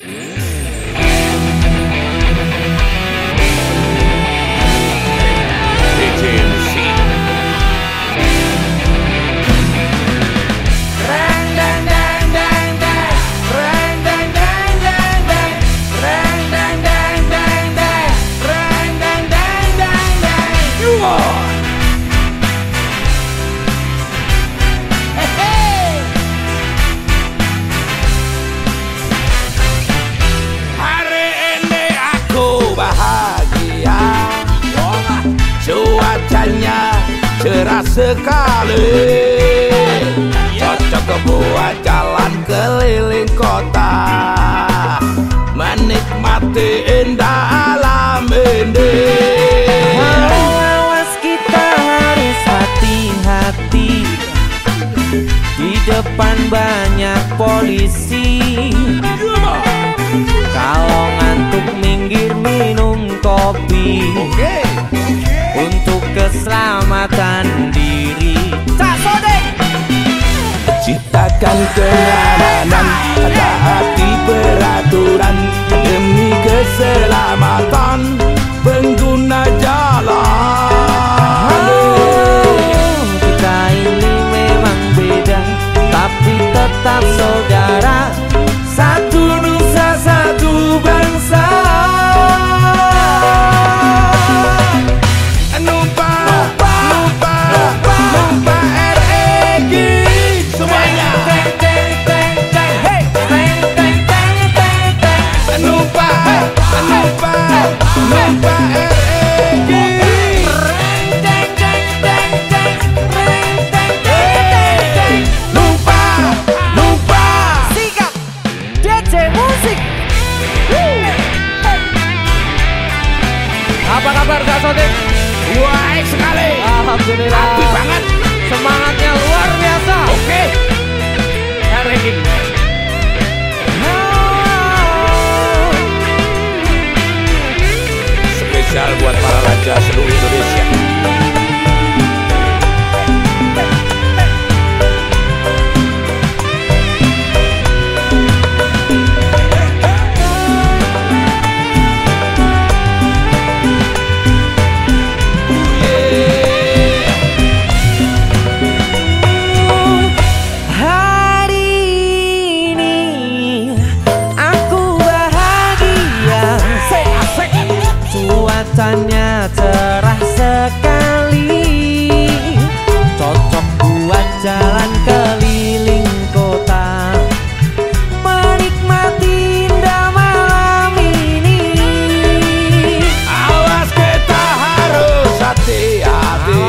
cerah sekali. Cocok buat jalan keliling kota. Menikmati indah alam ini. Awas kita harus hati-hati. Di depan banyak polisi day. Baik sekali. Alhamdulillah. Happy banget. Semangatnya luar biasa. Oke. REG Cuacanya cerah sekali. Cocok buat jalan keliling kota. Menikmati indah malam ini. Awas kita harus hati-hati.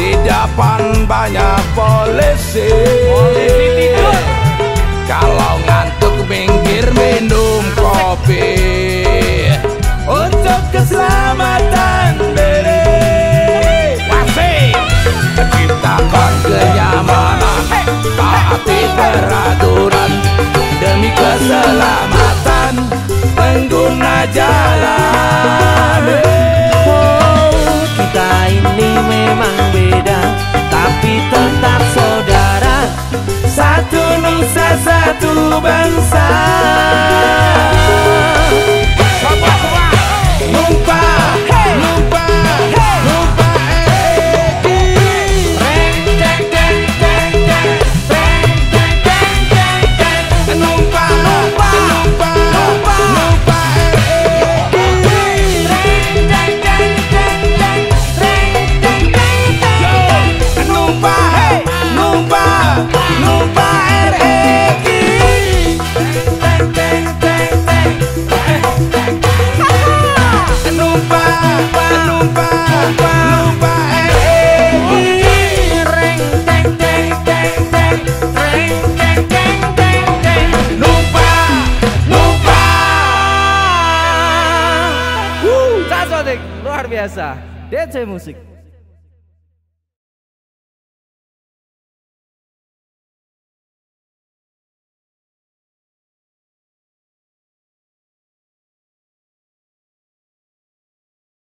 Di depan banyak polisi. Kalau ngantuk minggir minum kopi lo vencer. Luar biasa. DC Musik.